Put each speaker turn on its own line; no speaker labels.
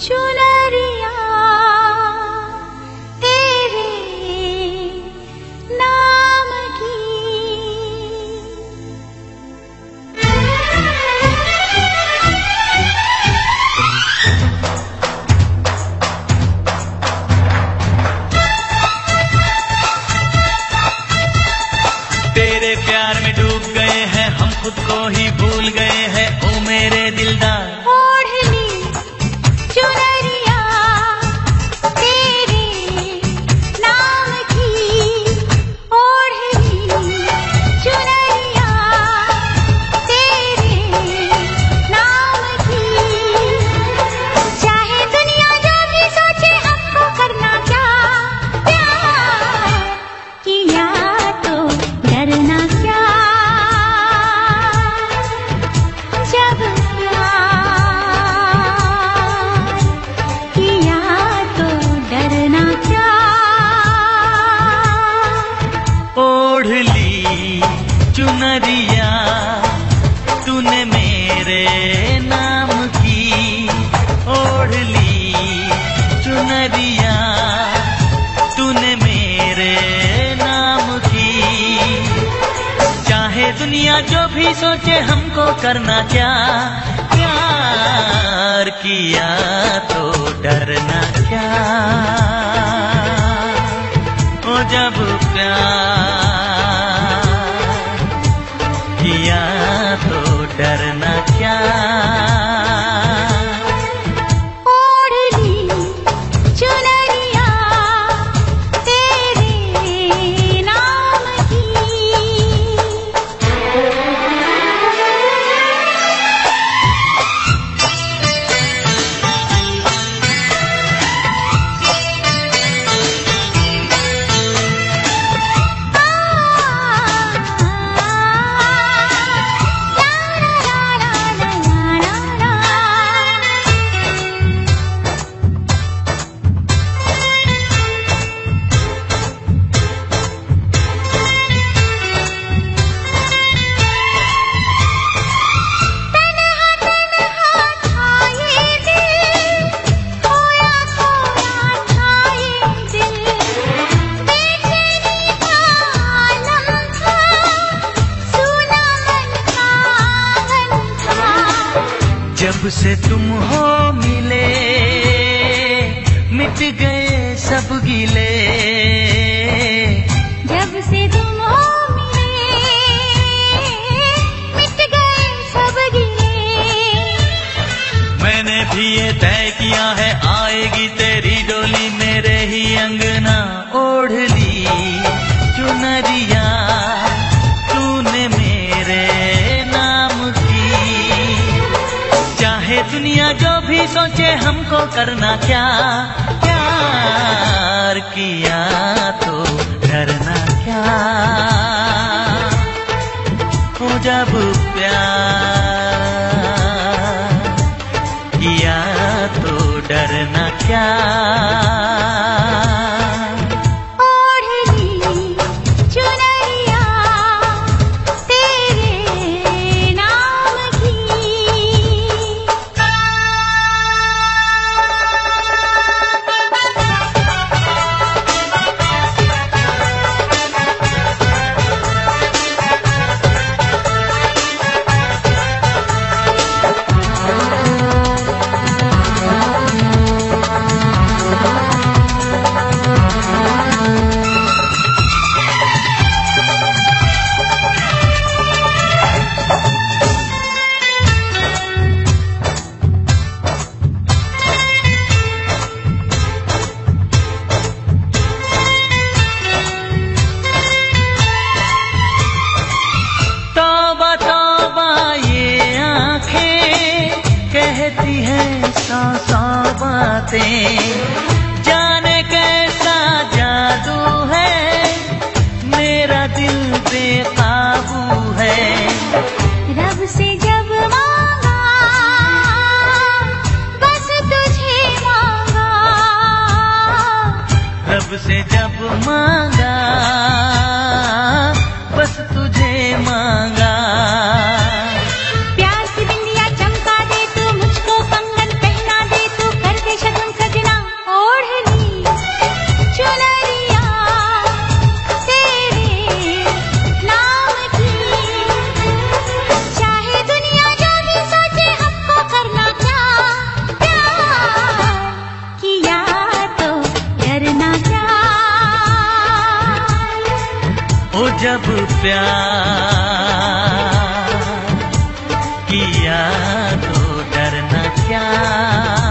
चुनरिया नाम की। तेरे प्यार में डूब गए हैं, हम खुद को ही भूल गए हैं। चुनरिया, तूने मेरे नाम की ओढ़ ली। चुनरिया, तूने मेरे नाम की। चाहे दुनिया जो भी सोचे हमको करना क्या, प्यार किया तो डरना क्या। ओ जब प्यार जब से तुम हो मिले मिट गए सब गिले।
जब से तुम हो मिले मिट गए सब गिले।
मैंने भी ये तय किया है आएगी तेरी डोली मेरे ही अंगना ओढ़ ली। चुनरिया भी सोचे हमको करना क्या? प्यार किया तो डरना क्या? हो जब प्यार किया तो डरना क्या? बातें। सब प्यार किया तो डरना क्या?